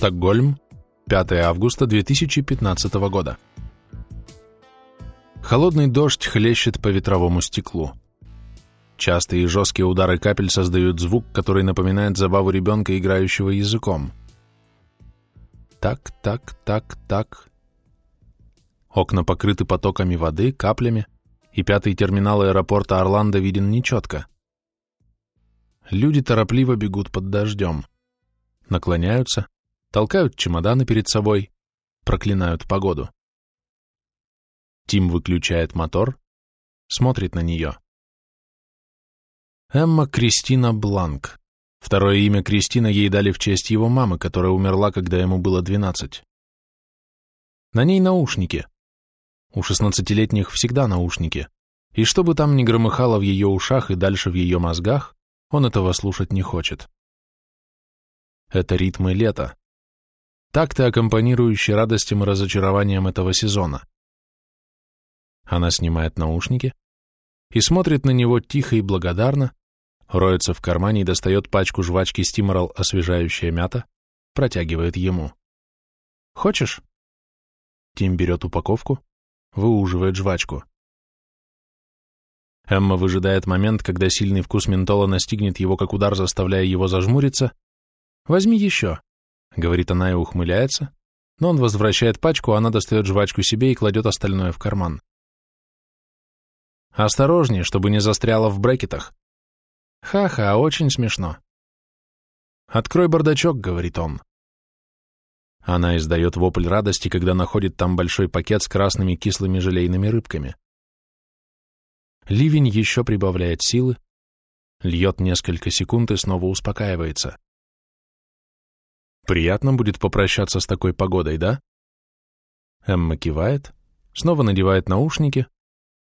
Стокгольм, 5 августа 2015 года. Холодный дождь хлещет по ветровому стеклу. Частые и жесткие удары капель создают звук, который напоминает забаву ребенка, играющего языком. Так, так, так, так. Окна покрыты потоками воды, каплями, и пятый терминал аэропорта Орландо виден нечетко. Люди торопливо бегут под дождем. Наклоняются, толкают чемоданы перед собой, проклинают погоду. Тим выключает мотор, смотрит на нее. Эмма Кристина Бланк. Второе имя Кристина ей дали в честь его мамы, которая умерла, когда ему было 12. На ней наушники. У шестнадцатилетних всегда наушники. И что бы там ни громыхало в ее ушах и дальше в ее мозгах, он этого слушать не хочет. Это ритмы лета. Так-то аккомпанирующие радостям и разочарованием этого сезона. Она снимает наушники и смотрит на него тихо и благодарно, роется в кармане и достает пачку жвачки Стиморал «Освежающая мята», протягивает ему. «Хочешь?» Тим берет упаковку, выуживает жвачку. Эмма выжидает момент, когда сильный вкус ментола настигнет его как удар, заставляя его зажмуриться. «Возьми еще», — говорит она и ухмыляется, но он возвращает пачку, она достает жвачку себе и кладет остальное в карман. «Осторожнее, чтобы не застряло в брекетах», Ха-ха, очень смешно. «Открой бардачок», — говорит он. Она издает вопль радости, когда находит там большой пакет с красными кислыми желейными рыбками. Ливень еще прибавляет силы, льет несколько секунд и снова успокаивается. Приятно будет попрощаться с такой погодой, да? Эмма кивает, снова надевает наушники,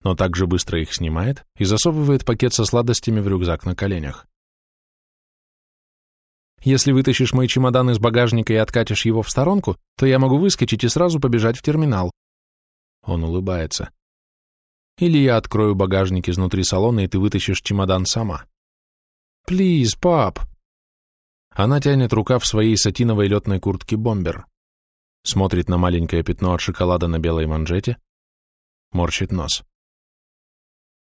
но также быстро их снимает и засовывает пакет со сладостями в рюкзак на коленях. Если вытащишь мой чемодан из багажника и откатишь его в сторонку, то я могу выскочить и сразу побежать в терминал. Он улыбается. Или я открою багажник изнутри салона, и ты вытащишь чемодан сама. Плиз, пап. Она тянет рука в своей сатиновой летной куртке бомбер. Смотрит на маленькое пятно от шоколада на белой манжете. Морщит нос.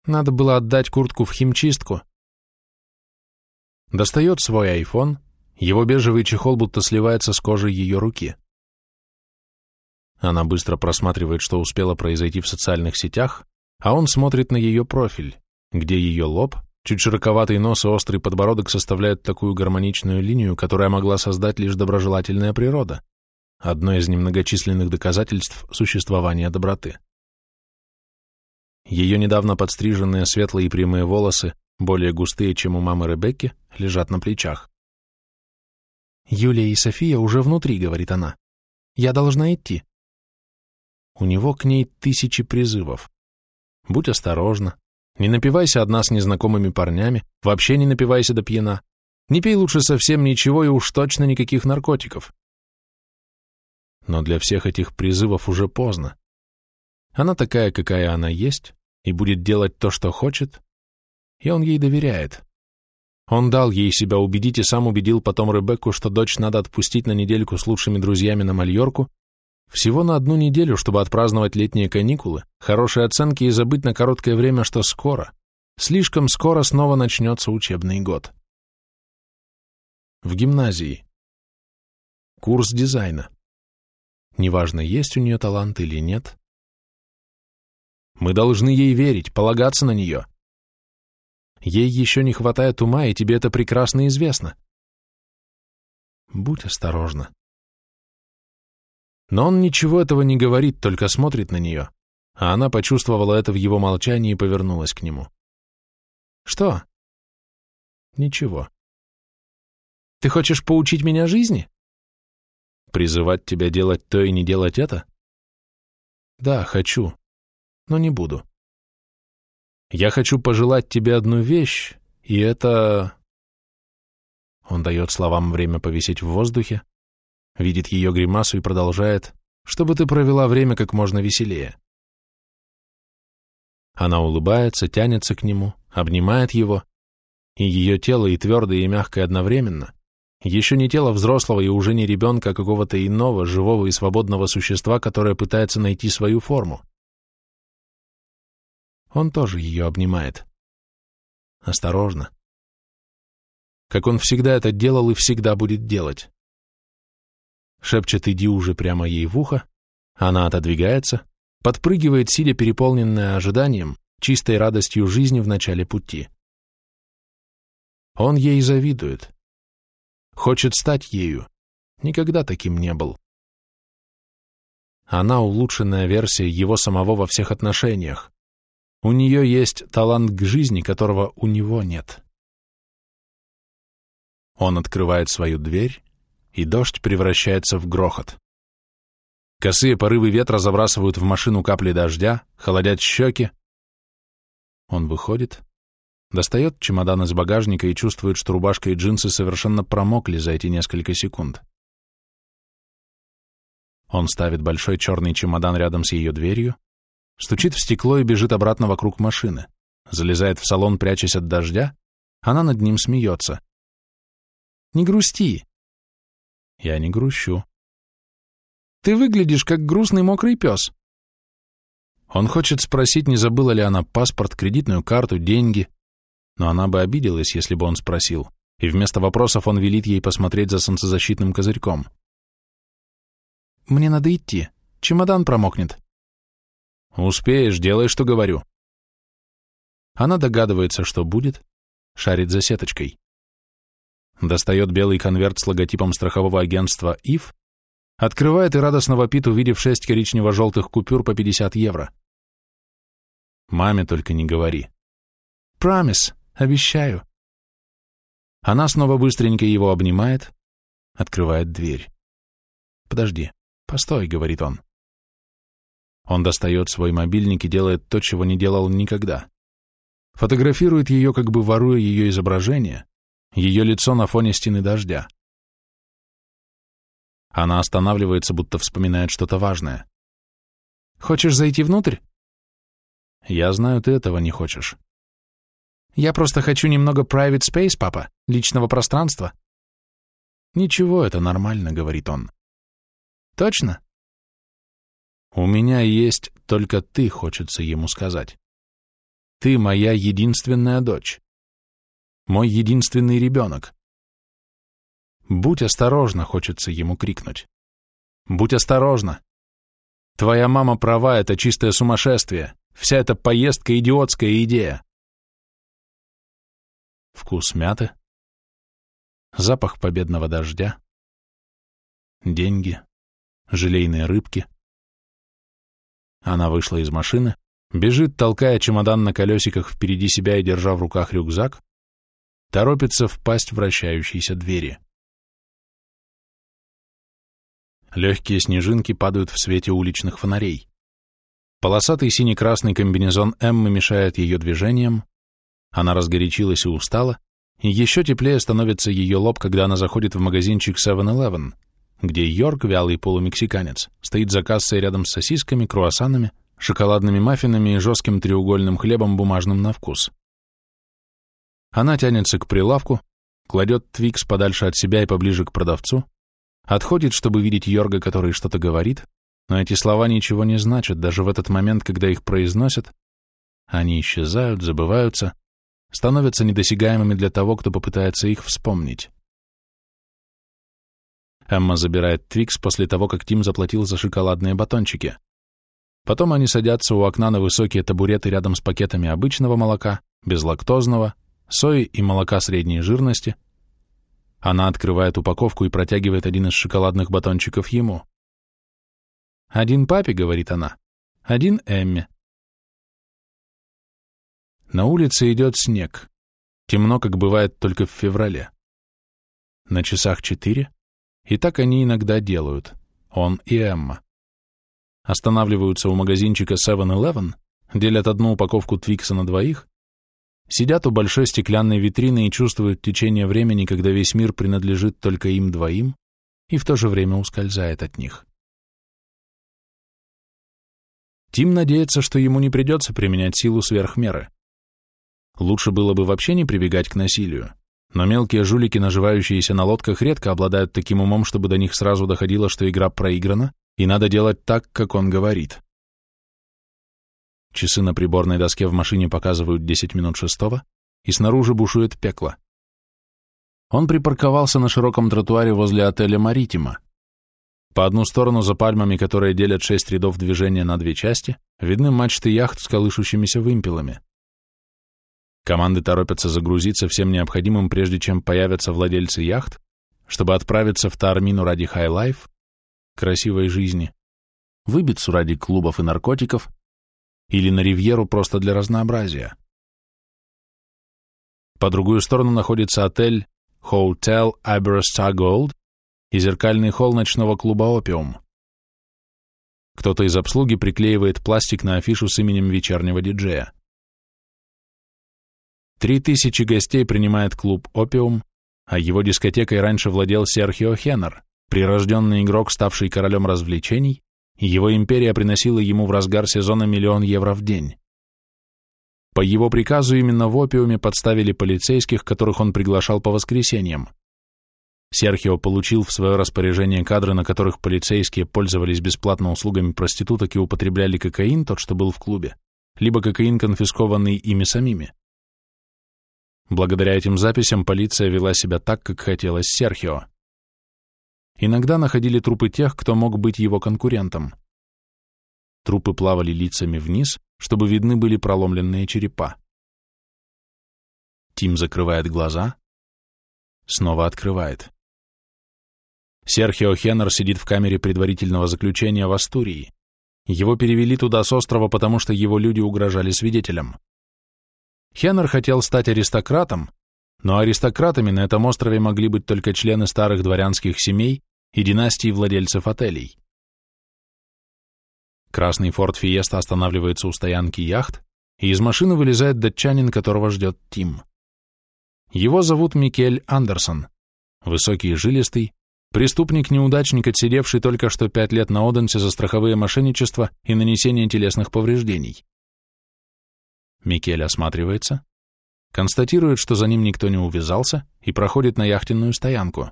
Надо было отдать куртку в химчистку. Достает свой айфон, его бежевый чехол будто сливается с кожей ее руки. Она быстро просматривает, что успело произойти в социальных сетях, а он смотрит на ее профиль, где ее лоб, чуть широковатый нос и острый подбородок составляют такую гармоничную линию, которая могла создать лишь доброжелательная природа, одно из немногочисленных доказательств существования доброты. Ее недавно подстриженные светлые прямые волосы, более густые, чем у мамы Ребекки, лежат на плечах. «Юлия и София уже внутри», — говорит она. «Я должна идти». У него к ней тысячи призывов. Будь осторожна. Не напивайся одна с незнакомыми парнями, вообще не напивайся до пьяна. Не пей лучше совсем ничего и уж точно никаких наркотиков. Но для всех этих призывов уже поздно. Она такая, какая она есть, и будет делать то, что хочет, и он ей доверяет. Он дал ей себя убедить и сам убедил потом Ребекку, что дочь надо отпустить на недельку с лучшими друзьями на Мальорку, всего на одну неделю, чтобы отпраздновать летние каникулы, хорошие оценки и забыть на короткое время, что скоро, слишком скоро снова начнется учебный год. В гимназии. Курс дизайна. Неважно, есть у нее талант или нет, мы должны ей верить, полагаться на нее. Ей еще не хватает ума, и тебе это прекрасно известно. Будь осторожна. Но он ничего этого не говорит, только смотрит на нее, а она почувствовала это в его молчании и повернулась к нему. Что? Ничего. Ты хочешь поучить меня жизни? Призывать тебя делать то и не делать это? Да, хочу но не буду. Я хочу пожелать тебе одну вещь, и это... Он дает словам время повисеть в воздухе, видит ее гримасу и продолжает, чтобы ты провела время как можно веселее. Она улыбается, тянется к нему, обнимает его, и ее тело и твердое, и мягкое одновременно, Еще не тело взрослого и уже не ребенка, а какого-то иного, живого и свободного существа, которое пытается найти свою форму. Он тоже ее обнимает. Осторожно. Как он всегда это делал и всегда будет делать. Шепчет «иди уже прямо ей в ухо», она отодвигается, подпрыгивает, сидя переполненная ожиданием, чистой радостью жизни в начале пути. Он ей завидует. Хочет стать ею. Никогда таким не был. Она улучшенная версия его самого во всех отношениях. У нее есть талант к жизни, которого у него нет. Он открывает свою дверь, и дождь превращается в грохот. Косые порывы ветра забрасывают в машину капли дождя, холодят щеки. Он выходит, достает чемодан из багажника и чувствует, что рубашка и джинсы совершенно промокли за эти несколько секунд. Он ставит большой черный чемодан рядом с ее дверью, стучит в стекло и бежит обратно вокруг машины, залезает в салон, прячась от дождя, она над ним смеется. «Не грусти!» «Я не грущу». «Ты выглядишь, как грустный мокрый пес». Он хочет спросить, не забыла ли она паспорт, кредитную карту, деньги, но она бы обиделась, если бы он спросил, и вместо вопросов он велит ей посмотреть за солнцезащитным козырьком. «Мне надо идти. Чемодан промокнет». «Успеешь, делай, что говорю». Она догадывается, что будет, шарит за сеточкой. Достает белый конверт с логотипом страхового агентства «ИФ», открывает и радостно вопит, увидев шесть коричнево-желтых купюр по 50 евро. Маме только не говори. «Промис», Обещаю. Она снова быстренько его обнимает, открывает дверь. «Подожди, постой», — говорит он. Он достает свой мобильник и делает то, чего не делал никогда. Фотографирует ее, как бы воруя ее изображение, ее лицо на фоне стены дождя. Она останавливается, будто вспоминает что-то важное. «Хочешь зайти внутрь?» «Я знаю, ты этого не хочешь». Я просто хочу немного private space, папа, личного пространства. Ничего, это нормально, говорит он. Точно? У меня есть только ты, хочется ему сказать. Ты моя единственная дочь. Мой единственный ребенок. Будь осторожна, хочется ему крикнуть. Будь осторожна. Твоя мама права, это чистое сумасшествие. Вся эта поездка — идиотская идея вкус мяты, запах победного дождя, деньги, желейные рыбки. Она вышла из машины, бежит, толкая чемодан на колесиках впереди себя и держа в руках рюкзак, торопится впасть в вращающиеся двери. Легкие снежинки падают в свете уличных фонарей. Полосатый сине-красный комбинезон Эммы мешает ее движениям, она разгорячилась и устала, и еще теплее становится ее лоб, когда она заходит в магазинчик 7-Eleven, где Йорк, вялый полумексиканец, стоит за кассой рядом с сосисками, круассанами, шоколадными маффинами и жестким треугольным хлебом, бумажным на вкус. Она тянется к прилавку, кладет Твикс подальше от себя и поближе к продавцу, отходит, чтобы видеть Йорга, который что-то говорит, но эти слова ничего не значат, даже в этот момент, когда их произносят, они исчезают, забываются, становятся недосягаемыми для того, кто попытается их вспомнить. Эмма забирает Твикс после того, как Тим заплатил за шоколадные батончики. Потом они садятся у окна на высокие табуреты рядом с пакетами обычного молока, безлактозного, сои и молока средней жирности. Она открывает упаковку и протягивает один из шоколадных батончиков ему. «Один папе», — говорит она, — «один Эмме». На улице идет снег. Темно, как бывает только в феврале. На часах четыре, и так они иногда делают, он и Эмма. Останавливаются у магазинчика 7-Eleven, делят одну упаковку Твикса на двоих, сидят у большой стеклянной витрины и чувствуют течение времени, когда весь мир принадлежит только им двоим и в то же время ускользает от них. Тим надеется, что ему не придется применять силу сверх меры. Лучше было бы вообще не прибегать к насилию, но мелкие жулики, наживающиеся на лодках, редко обладают таким умом, чтобы до них сразу доходило, что игра проиграна, и надо делать так, как он говорит. Часы на приборной доске в машине показывают 10 минут шестого, и снаружи бушует пекло. Он припарковался на широком тротуаре возле отеля «Маритима». По одну сторону за пальмами, которые делят шесть рядов движения на две части, видны мачты яхт с колышущимися вымпелами. Команды торопятся загрузиться всем необходимым, прежде чем появятся владельцы яхт, чтобы отправиться в Таармину ради high life, красивой жизни, выбиться ради клубов и наркотиков, или на Ривьеру просто для разнообразия. По другую сторону находится отель Hotel Iberostar Gold и зеркальный холл ночного клуба «Опиум». Кто-то из обслуги приклеивает пластик на афишу с именем вечернего диджея. Три тысячи гостей принимает клуб «Опиум», а его дискотекой раньше владел Серхио Хеннер, прирожденный игрок, ставший королем развлечений, его империя приносила ему в разгар сезона миллион евро в день. По его приказу именно в опиуме подставили полицейских, которых он приглашал по воскресеньям. Серхио получил в свое распоряжение кадры, на которых полицейские пользовались бесплатно услугами проституток и употребляли кокаин, тот, что был в клубе, либо кокаин, конфискованный ими самими. Благодаря этим записям полиция вела себя так, как хотелось Серхио. Иногда находили трупы тех, кто мог быть его конкурентом. Трупы плавали лицами вниз, чтобы видны были проломленные черепа. Тим закрывает глаза, снова открывает. Серхио Хеннер сидит в камере предварительного заключения в Астурии. Его перевели туда с острова, потому что его люди угрожали свидетелям. Хеннер хотел стать аристократом, но аристократами на этом острове могли быть только члены старых дворянских семей и династий владельцев отелей. Красный форт Фиеста останавливается у стоянки яхт, и из машины вылезает датчанин, которого ждет Тим. Его зовут Микель Андерсон, высокий и жилистый, преступник-неудачник, отсидевший только что пять лет на Оденсе за страховые мошенничества и нанесение телесных повреждений. Микель осматривается, констатирует, что за ним никто не увязался, и проходит на яхтенную стоянку.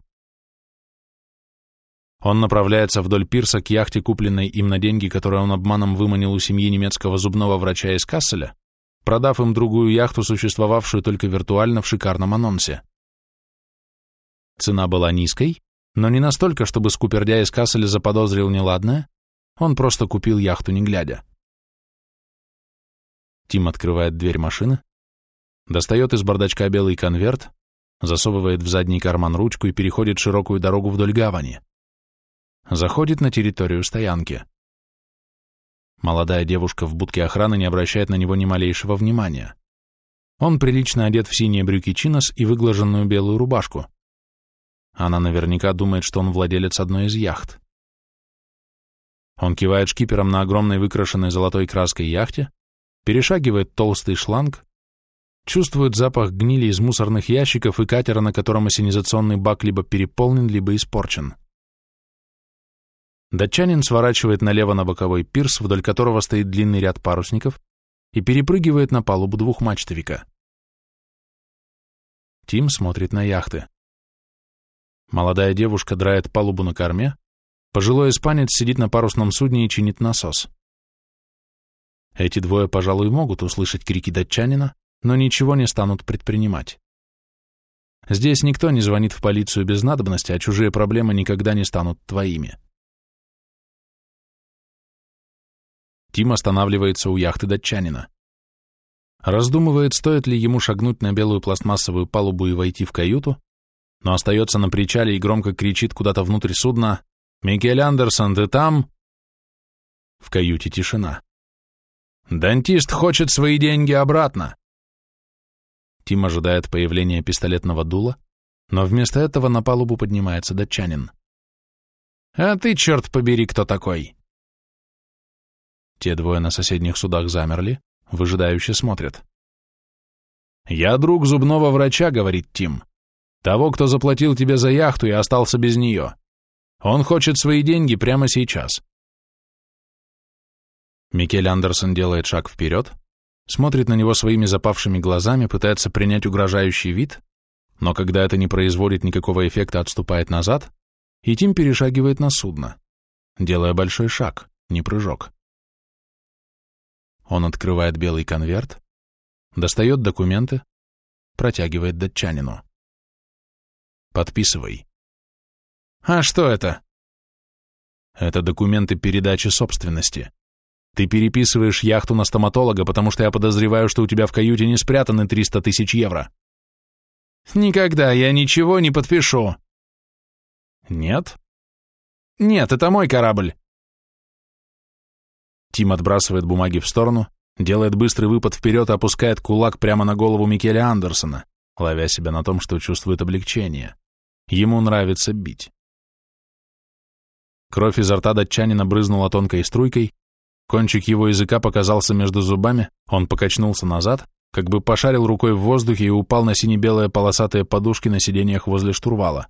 Он направляется вдоль пирса к яхте, купленной им на деньги, которые он обманом выманил у семьи немецкого зубного врача из Касселя, продав им другую яхту, существовавшую только виртуально в шикарном анонсе. Цена была низкой, но не настолько, чтобы скупердя из Касселя заподозрил неладное, он просто купил яхту не глядя. Тим открывает дверь машины, достает из бардачка белый конверт, засовывает в задний карман ручку и переходит широкую дорогу вдоль гавани заходит на территорию стоянки. Молодая девушка в будке охраны не обращает на него ни малейшего внимания. Он прилично одет в синие брюки чинос и выглаженную белую рубашку. Она наверняка думает, что он владелец одной из яхт. Он кивает шкипером на огромной выкрашенной золотой краской яхте, перешагивает толстый шланг, чувствует запах гнили из мусорных ящиков и катера, на котором осенизационный бак либо переполнен, либо испорчен. Датчанин сворачивает налево на боковой пирс, вдоль которого стоит длинный ряд парусников, и перепрыгивает на палубу двухмачтовика. Тим смотрит на яхты. Молодая девушка драет палубу на корме, пожилой испанец сидит на парусном судне и чинит насос. Эти двое, пожалуй, могут услышать крики датчанина, но ничего не станут предпринимать. Здесь никто не звонит в полицию без надобности, а чужие проблемы никогда не станут твоими. Тим останавливается у яхты датчанина. Раздумывает, стоит ли ему шагнуть на белую пластмассовую палубу и войти в каюту, но остается на причале и громко кричит куда-то внутрь судна «Микель Андерсон, ты там?» В каюте тишина. «Дантист хочет свои деньги обратно!» Тим ожидает появления пистолетного дула, но вместо этого на палубу поднимается датчанин. «А ты, черт побери, кто такой?» Те двое на соседних судах замерли, выжидающе смотрят. «Я друг зубного врача», — говорит Тим. «Того, кто заплатил тебе за яхту и остался без нее. Он хочет свои деньги прямо сейчас». Микель Андерсон делает шаг вперед, смотрит на него своими запавшими глазами, пытается принять угрожающий вид, но когда это не производит никакого эффекта, отступает назад, и Тим перешагивает на судно, делая большой шаг, не прыжок. Он открывает белый конверт, достает документы, протягивает датчанину. «Подписывай». «А что это?» «Это документы передачи собственности. Ты переписываешь яхту на стоматолога, потому что я подозреваю, что у тебя в каюте не спрятаны 300 тысяч евро». «Никогда я ничего не подпишу». «Нет?» «Нет, это мой корабль». Тим отбрасывает бумаги в сторону, делает быстрый выпад вперед и опускает кулак прямо на голову Микеля Андерсона, ловя себя на том, что чувствует облегчение. Ему нравится бить. Кровь изо рта датчанина брызнула тонкой струйкой, кончик его языка показался между зубами, он покачнулся назад, как бы пошарил рукой в воздухе и упал на сине-белые полосатые подушки на сиденьях возле штурвала.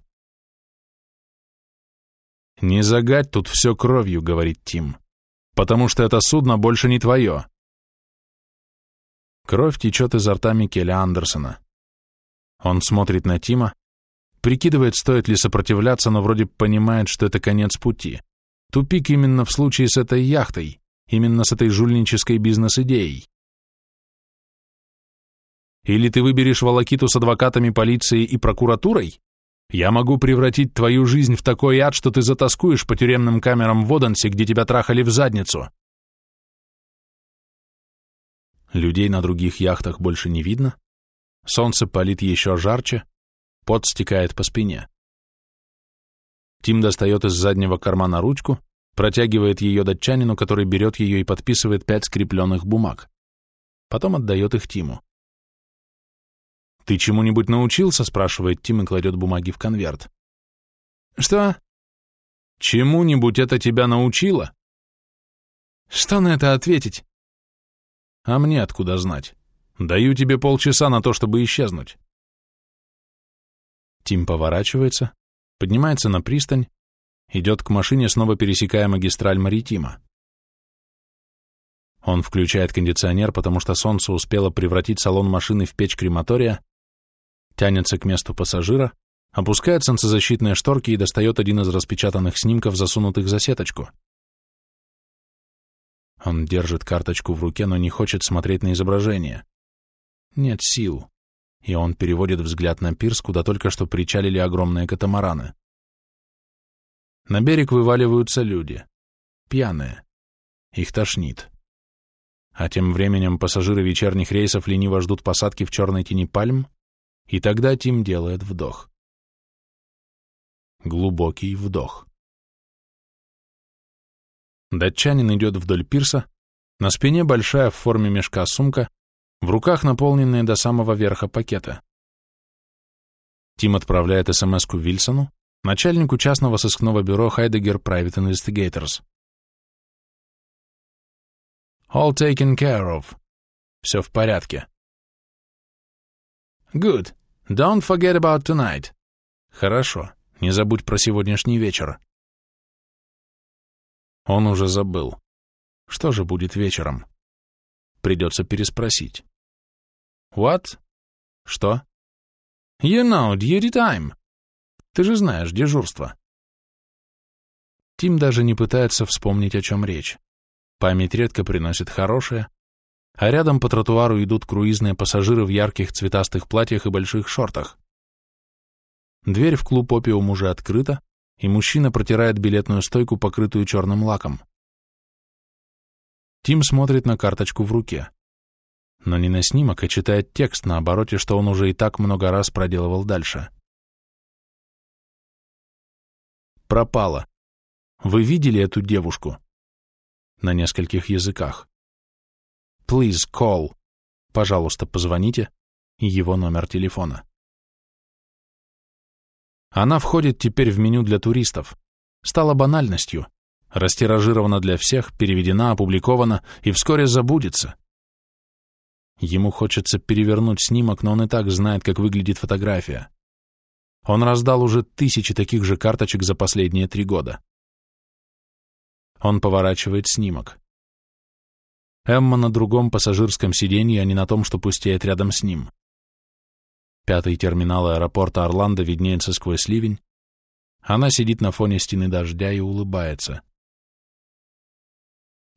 «Не загадь тут все кровью», — говорит Тим, — «потому что это судно больше не твое». Кровь течет изо рта Микеля Андерсона. Он смотрит на Тима, прикидывает, стоит ли сопротивляться, но вроде понимает, что это конец пути. Тупик именно в случае с этой яхтой, именно с этой жульнической бизнес-идеей. Или ты выберешь волокиту с адвокатами, полицией и прокуратурой? Я могу превратить твою жизнь в такой ад, что ты затаскуешь по тюремным камерам в Оденсе, где тебя трахали в задницу. Людей на других яхтах больше не видно. Солнце палит еще жарче, пот стекает по спине. Тим достает из заднего кармана ручку, протягивает ее датчанину, который берет ее и подписывает пять скрепленных бумаг. Потом отдает их Тиму. «Ты чему-нибудь научился?» — спрашивает Тим и кладет бумаги в конверт. «Что?» «Чему-нибудь это тебя научило?» «Что на это ответить?» «А мне откуда знать? Даю тебе полчаса на то, чтобы исчезнуть». Тим поворачивается, поднимается на пристань, идет к машине, снова пересекая магистраль Маритима. Он включает кондиционер, потому что солнце успело превратить салон машины в печь крематория, тянется к месту пассажира, опускает солнцезащитные шторки и достает один из распечатанных снимков, засунутых за сеточку. Он держит карточку в руке, но не хочет смотреть на изображение. Нет сил, и он переводит взгляд на пирс, куда только что причалили огромные катамараны. На берег вываливаются люди. Пьяные. Их тошнит. А тем временем пассажиры вечерних рейсов лениво ждут посадки в черной тени пальм, и тогда Тим делает вдох. Глубокий вдох. Датчанин идет вдоль пирса, на спине большая в форме мешка сумка, в руках наполненные до самого верха пакета. Тим отправляет СМС-ку Вильсону, начальнику частного сыскного бюро Heidegger Private Investigators. All taken care of. Все в порядке. Good. Don't forget about tonight. Хорошо. Не забудь про сегодняшний вечер. Он уже забыл. Что же будет вечером? Придется переспросить. What? Что? You know, duty time. Ты же знаешь, дежурство. Тим даже не пытается вспомнить, о чем речь. Память редко приносит хорошее, а рядом по тротуару идут круизные пассажиры в ярких цветастых платьях и больших шортах. Дверь в клуб «Опиум» уже открыта, и мужчина протирает билетную стойку, покрытую черным лаком. Тим смотрит на карточку в руке. Но не на снимок, а читает текст на обороте, что он уже и так много раз проделывал дальше. Пропала. Вы видели эту девушку? На нескольких языках. Please call. Пожалуйста, позвоните. Его номер телефона. Она входит теперь в меню для туристов. Стала банальностью. Растиражирована для всех, переведена, опубликована и вскоре забудется. Ему хочется перевернуть снимок, но он и так знает, как выглядит фотография. Он раздал уже тысячи таких же карточек за последние три года. Он поворачивает снимок. Эмма на другом пассажирском сиденье, а не на том, что пустеет рядом с ним. Пятый терминал аэропорта Орландо виднеется сквозь ливень. Она сидит на фоне стены дождя и улыбается.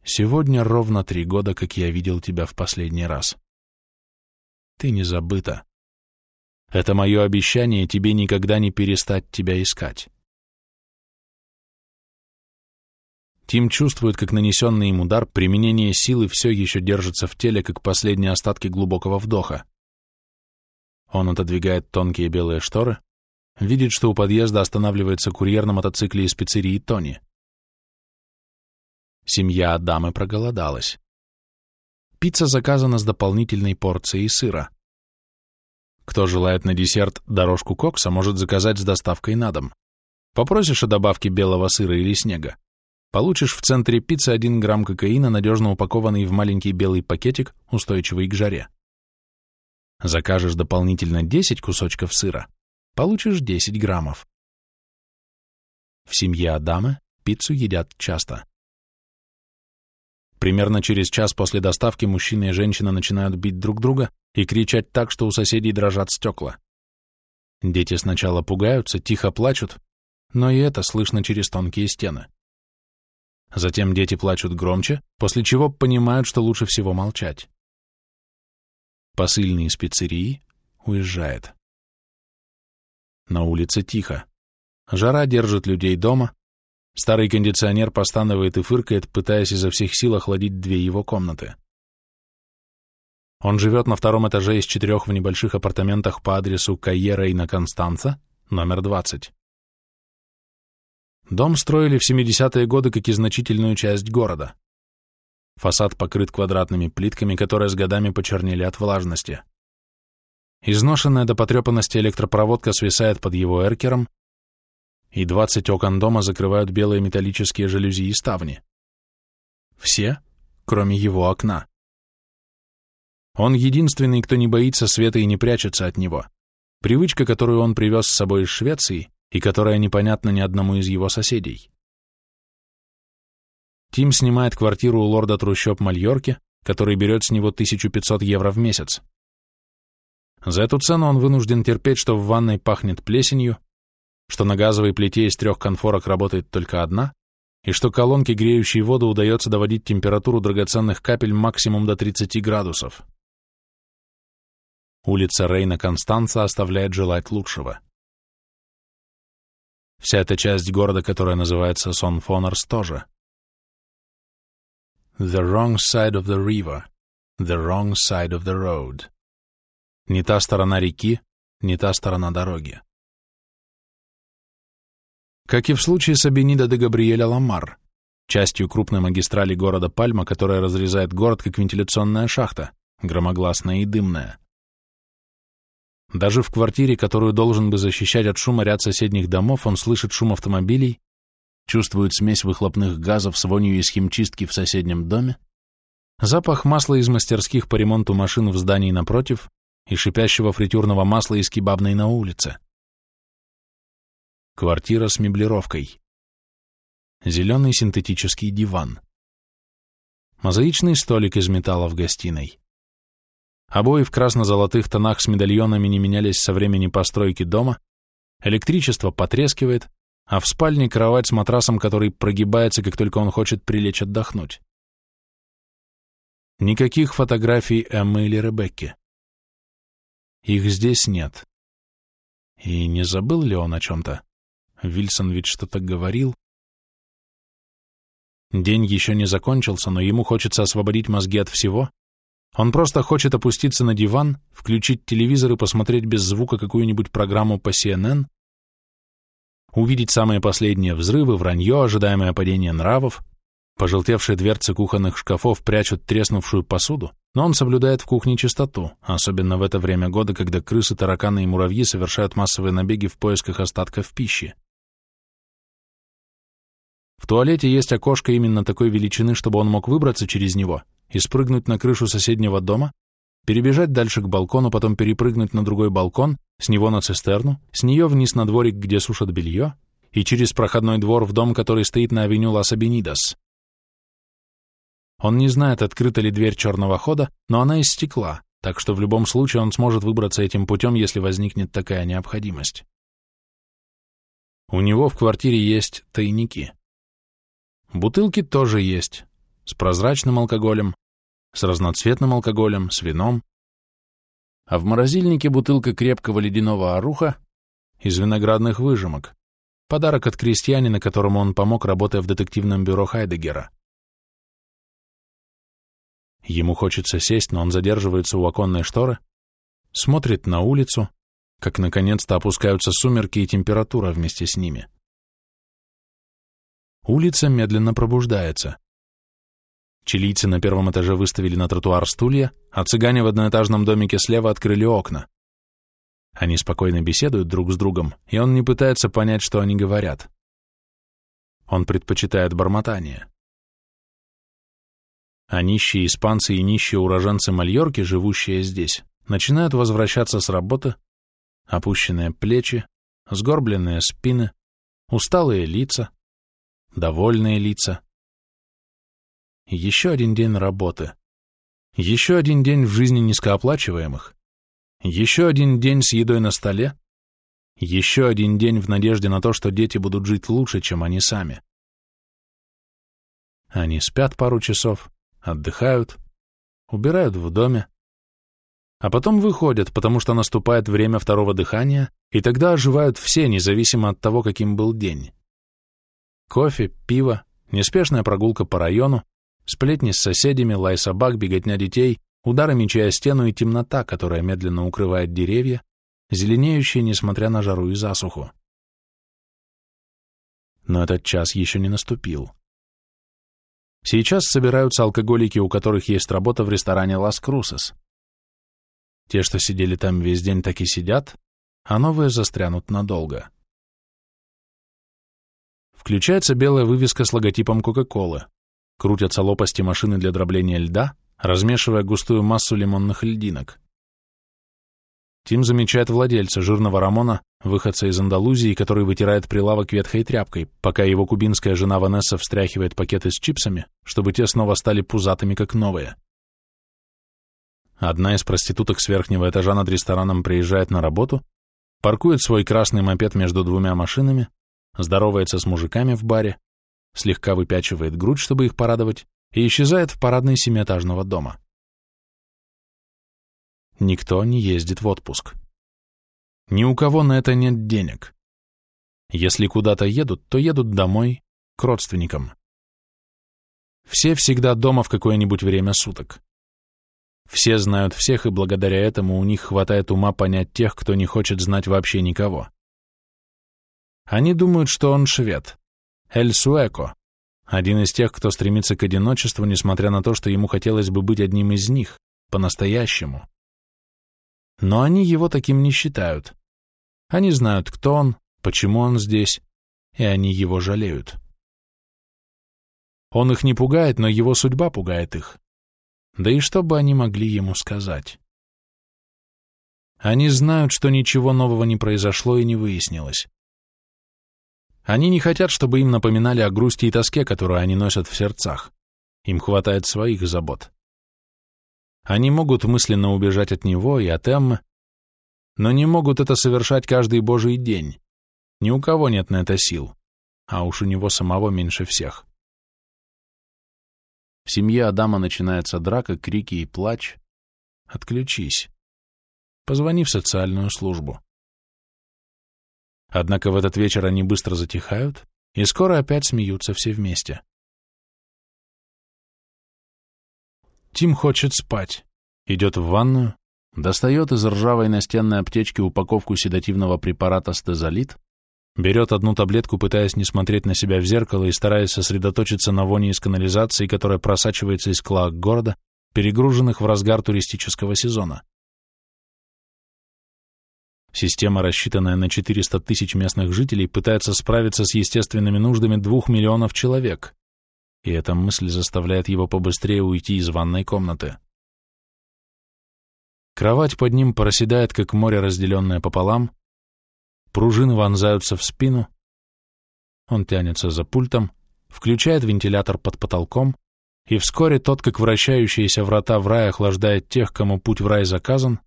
Сегодня ровно три года, как я видел тебя в последний раз. Ты не забыта. Это мое обещание тебе никогда не перестать тебя искать. Тим чувствует, как нанесенный им удар, применение силы все еще держится в теле, как последние остатки глубокого вдоха. Он отодвигает тонкие белые шторы, видит, что у подъезда останавливается курьер на мотоцикле из пиццерии Тони. Семья Адамы проголодалась. Пицца заказана с дополнительной порцией сыра. Кто желает на десерт дорожку кокса, может заказать с доставкой на дом. Попросишь о добавке белого сыра или снега. Получишь в центре пиццы 1 грамм кокаина, надежно упакованный в маленький белый пакетик, устойчивый к жаре. Закажешь дополнительно 10 кусочков сыра, получишь 10 граммов. В семье Адама пиццу едят часто. Примерно через час после доставки мужчина и женщина начинают бить друг друга и кричать так, что у соседей дрожат стекла. Дети сначала пугаются, тихо плачут, но и это слышно через тонкие стены. Затем дети плачут громче, после чего понимают, что лучше всего молчать. Посыльный из пиццерии уезжает. На улице тихо. Жара держит людей дома. Старый кондиционер постанывает и фыркает, пытаясь изо всех сил охладить две его комнаты. Он живет на втором этаже из четырех в небольших апартаментах по адресу Кайера и на Констанца, номер 20. Дом строили в 70-е годы как и значительную часть города. Фасад покрыт квадратными плитками, которые с годами почернели от влажности. Изношенная до потрепанности электропроводка свисает под его эркером, и 20 окон дома закрывают белые металлические жалюзи и ставни. Все, кроме его окна. Он единственный, кто не боится света и не прячется от него. Привычка, которую он привез с собой из Швеции, и которая непонятна ни одному из его соседей. Тим снимает квартиру у лорда трущоб Мальорки, который берет с него 1500 евро в месяц. За эту цену он вынужден терпеть, что в ванной пахнет плесенью, что на газовой плите из трех конфорок работает только одна, и что колонке, греющей воду, удается доводить температуру драгоценных капель максимум до 30 градусов. Улица Рейна Констанца оставляет желать лучшего. Вся эта часть города, которая называется Сон-Фонарс, тоже. The wrong side of the river, the wrong side of the road. Не та сторона реки, не та сторона дороги. Как и в случае с Абенида де Габриэля Ламар, частью крупной магистрали города Пальма, которая разрезает город как вентиляционная шахта, громогласная и дымная. Даже в квартире, которую должен бы защищать от шума ряд соседних домов, он слышит шум автомобилей, чувствует смесь выхлопных газов с вонью из химчистки в соседнем доме, запах масла из мастерских по ремонту машин в здании напротив и шипящего фритюрного масла из кебабной на улице. Квартира с меблировкой. Зеленый синтетический диван. Мозаичный столик из металла в гостиной. Обои в красно-золотых тонах с медальонами не менялись со времени постройки дома, электричество потрескивает, а в спальне кровать с матрасом, который прогибается, как только он хочет прилечь отдохнуть. Никаких фотографий Эммы или Ребекки. Их здесь нет. И не забыл ли он о чем-то? Вильсон ведь что-то говорил. День еще не закончился, но ему хочется освободить мозги от всего, он просто хочет опуститься на диван, включить телевизор и посмотреть без звука какую-нибудь программу по CNN, увидеть самые последние взрывы, вранье, ожидаемое падение нравов, пожелтевшие дверцы кухонных шкафов прячут треснувшую посуду, но он соблюдает в кухне чистоту, особенно в это время года, когда крысы, тараканы и муравьи совершают массовые набеги в поисках остатков пищи. В туалете есть окошко именно такой величины, чтобы он мог выбраться через него и спрыгнуть на крышу соседнего дома, перебежать дальше к балкону, потом перепрыгнуть на другой балкон, с него на цистерну, с нее вниз на дворик, где сушат белье, и через проходной двор в дом, который стоит на авеню Лас-Абенидас. Он не знает, открыта ли дверь черного хода, но она из стекла, так что в любом случае он сможет выбраться этим путем, если возникнет такая необходимость. У него в квартире есть тайники. Бутылки тоже есть, с прозрачным алкоголем, с разноцветным алкоголем, с вином. А в морозильнике бутылка крепкого ледяного оруха из виноградных выжимок, подарок от крестьянина, которому он помог, работая в детективном бюро Хайдегера. Ему хочется сесть, но он задерживается у оконной шторы, смотрит на улицу, как наконец-то опускаются сумерки и температура вместе с ними. Улица медленно пробуждается. Чилийцы на первом этаже выставили на тротуар стулья, а цыгане в одноэтажном домике слева открыли окна. Они спокойно беседуют друг с другом, и он не пытается понять, что они говорят. Он предпочитает бормотание. А нищие испанцы и нищие уроженцы Мальорки, живущие здесь, начинают возвращаться с работы, опущенные плечи, сгорбленные спины, усталые лица, довольные лица. Еще один день работы. Еще один день в жизни низкооплачиваемых. Еще один день с едой на столе. Еще один день в надежде на то, что дети будут жить лучше, чем они сами. Они спят пару часов, отдыхают, убирают в доме, а потом выходят, потому что наступает время второго дыхания, и тогда оживают все, независимо от того, каким был день. Кофе, пиво, неспешная прогулка по району, сплетни с соседями, лай собак, беготня детей, удары меча о стену и темнота, которая медленно укрывает деревья, зеленеющие, несмотря на жару и засуху. Но этот час еще не наступил. Сейчас собираются алкоголики, у которых есть работа в ресторане «Лас Крусес». Те, что сидели там весь день, так и сидят, а новые застрянут надолго. Включается белая вывеска с логотипом Кока-Колы. Крутятся лопасти машины для дробления льда, размешивая густую массу лимонных льдинок. Тим замечает владельца, жирного Рамона, выходца из Андалузии, который вытирает прилавок ветхой тряпкой, пока его кубинская жена Ванесса встряхивает пакеты с чипсами, чтобы те снова стали пузатыми, как новые. Одна из проституток с верхнего этажа над рестораном приезжает на работу, паркует свой красный мопед между двумя машинами, здоровается с мужиками в баре, слегка выпячивает грудь, чтобы их порадовать, и исчезает в парадной семиэтажного дома. Никто не ездит в отпуск. Ни у кого на это нет денег. Если куда-то едут, то едут домой, к родственникам. Все всегда дома в какое-нибудь время суток. Все знают всех, и благодаря этому у них хватает ума понять тех, кто не хочет знать вообще никого. Они думают, что он швед. Эль Суэко. Один из тех, кто стремится к одиночеству, несмотря на то, что ему хотелось бы быть одним из них, по-настоящему. Но они его таким не считают. Они знают, кто он, почему он здесь, и они его жалеют. Он их не пугает, но его судьба пугает их. Да и что бы они могли ему сказать? Они знают, что ничего нового не произошло и не выяснилось. Они не хотят, чтобы им напоминали о грусти и тоске, которую они носят в сердцах. Им хватает своих забот. Они могут мысленно убежать от него и от Эммы, но не могут это совершать каждый божий день. Ни у кого нет на это сил, а уж у него самого меньше всех. В семье Адама начинается драка, крики и плач. Отключись. Позвони в социальную службу. Однако в этот вечер они быстро затихают, и скоро опять смеются все вместе. Тим хочет спать. Идет в ванную, достает из ржавой настенной аптечки упаковку седативного препарата стезолит, берет одну таблетку, пытаясь не смотреть на себя в зеркало и стараясь сосредоточиться на воне из канализации, которая просачивается из клоак города, перегруженных в разгар туристического сезона. Система, рассчитанная на 400 тысяч местных жителей, пытается справиться с естественными нуждами двух миллионов человек, и эта мысль заставляет его побыстрее уйти из ванной комнаты. Кровать под ним проседает, как море, разделенное пополам, пружины вонзаются в спину, он тянется за пультом, включает вентилятор под потолком, и вскоре тот, как вращающиеся врата в рай, охлаждает тех, кому путь в рай заказан,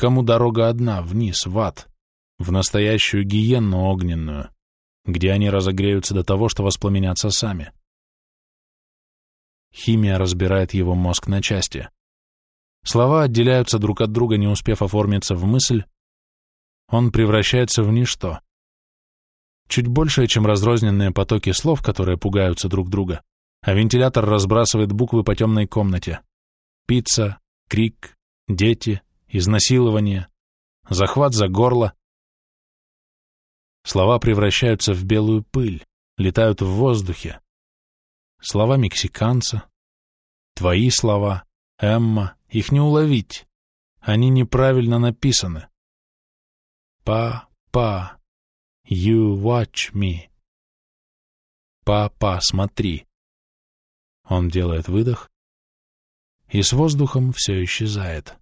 кому дорога одна, вниз, в ад, в настоящую гиенну огненную, где они разогреются до того, что воспламенятся сами. Химия разбирает его мозг на части. Слова отделяются друг от друга, не успев оформиться в мысль. Он превращается в ничто. Чуть большее, чем разрозненные потоки слов, которые пугаются друг друга, а вентилятор разбрасывает буквы по темной комнате. Пицца, крик, дети, изнасилование, захват за горло. Слова превращаются в белую пыль, летают в воздухе. Слова мексиканца, твои слова, Эмма, их не уловить. Они неправильно написаны. Па-па, you watch me. Па-па, смотри. Он делает выдох, и с воздухом все исчезает.